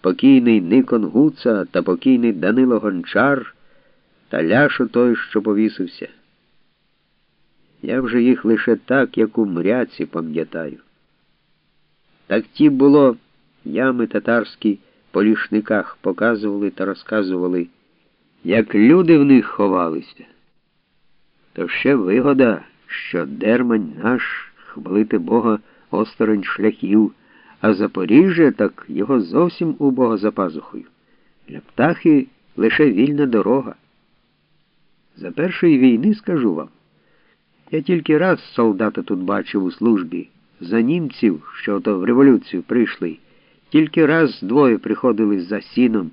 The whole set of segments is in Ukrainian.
покійний Никон Гуца та покійний Данило Гончар та Ляшо той, що повісився. Я вже їх лише так, як у мряці, пам'ятаю. Так ті було ями татарські по лішниках показували та розказували, як люди в них ховалися. То ще вигода, що дермань наш хвалити Бога осторонь шляхів, а Запоріжжя так його зовсім у Бога за пазухою. Для птахи лише вільна дорога. За першої війни скажу вам. Я тільки раз солдата тут бачив у службі, за німців, що то в революцію прийшли. Тільки раз двоє приходили за сіном,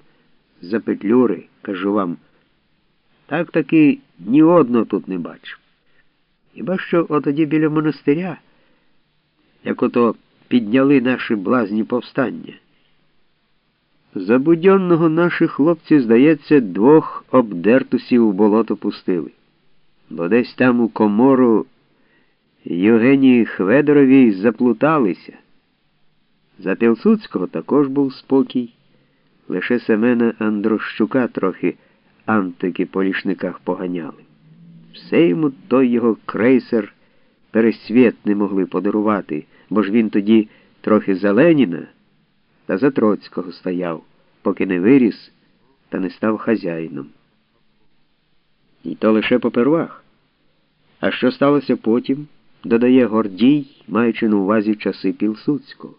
за петлюри, кажу вам. Так таки ні одного тут не бачив. Хіба що отоді біля монастиря, як ото підняли наші блазні повстання. За будьонного наші хлопці, здається, двох обдертусів у болото пустили, бо десь там у комору Євгенії Хведоровій заплуталися. За Пілсуцького також був спокій, лише Семена Андрощука трохи антики по лішниках поганяли. Все йому той його крейсер пересвіт не могли подарувати, бо ж він тоді трохи за Леніна та за Троцького стояв, поки не виріс та не став хазяїном. І то лише попервах. А що сталося потім, додає Гордій, маючи на увазі часи Пілсуцького.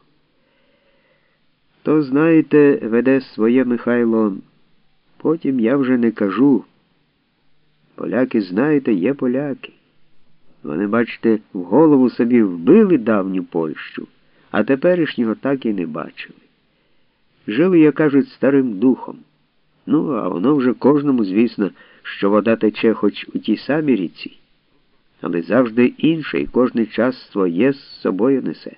То, знаєте, веде своє Михайло, потім я вже не кажу. Поляки, знаєте, є поляки. Вони, бачите, в голову собі вбили давню Польщу, а теперішнього так і не бачили. Жили, як кажуть, старим духом. Ну, а воно вже кожному, звісно, що вода тече хоч у тій самій ріці, але завжди інше і кожний час своє з собою несе.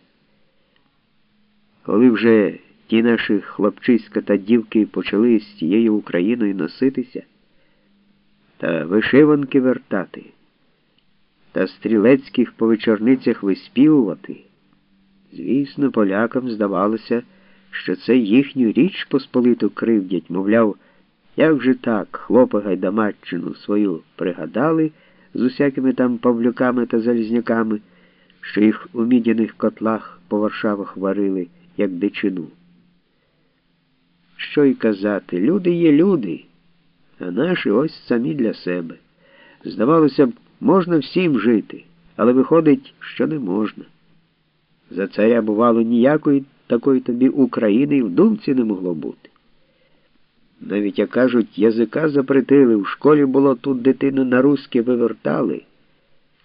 Коли вже ті наші хлопчиська та дівки почали з тією Україною носитися та вишиванки вертати, та стрілецьких по вечорницях виспівувати, звісно, полякам здавалося, що це їхню річ посполиту кривдять, мовляв, як же так, хлопа гайдамаччину свою пригадали з усякими там павлюками та залізняками, що їх у мідяних котлах по Варшавах варили, як дичину. Що й казати, люди є люди, а наші ось самі для себе. Здавалося б, можна всім жити, але виходить, що не можна. За царя, бувало, ніякої такої тобі України і в думці не могло бути. Навіть, як кажуть, язика запретили, в школі було тут дитину на русське вивертали.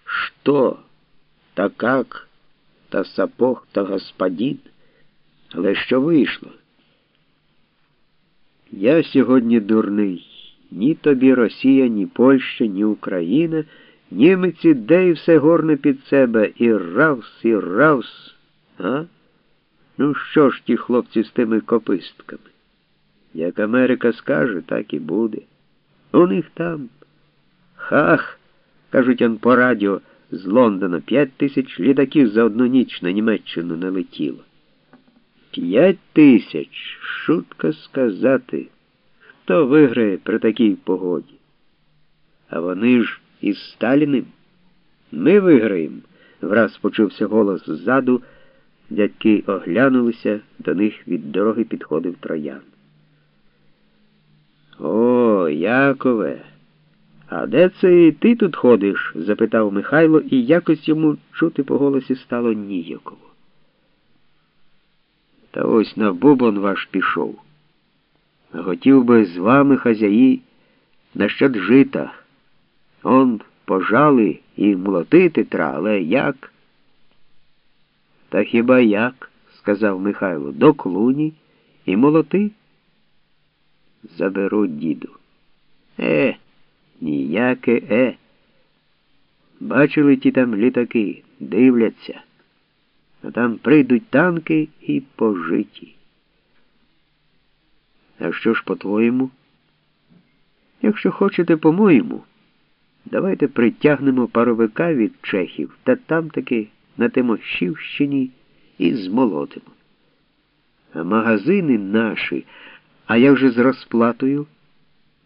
Що? Та как? Та сапог, та господин? Але що вийшло? Я сьогодні дурний. Ні тобі Росія, ні Польща, ні Україна, німець іде і все горне під себе і равс, і равс. А? Ну що ж ті хлопці з тими копистками? Як Америка скаже, так і буде. У них там. Хах, кажуть он по радіо з Лондона, п'ять тисяч літаків за одну ніч на Німеччину налетіло. П'ять тисяч, шутка сказати, хто виграє при такій погоді. А вони ж із Сталіним. Ми виграємо, враз почувся голос ззаду. Дядьки оглянулися, до них від дороги підходив троян. О, Якове, а де це і ти тут ходиш? запитав Михайло, і якось йому чути по голосі стало ніяково. Та ось на бубон ваш пішов. Хотів би з вами, хазяї, на щот жита. Он пожали і молотити тра, але як? Та хіба як? сказав Михайло, до клуні і молоти. Заберу діду. Е, ніяке е. Бачили ті там літаки, дивляться, а там прийдуть танки і пожиті. А що ж, по-твоєму? Якщо хочете, по-моєму, давайте притягнемо паровика від чехів та там таки на Тимощівщині і змолотимо. А магазини наші, а я вже з розплатою?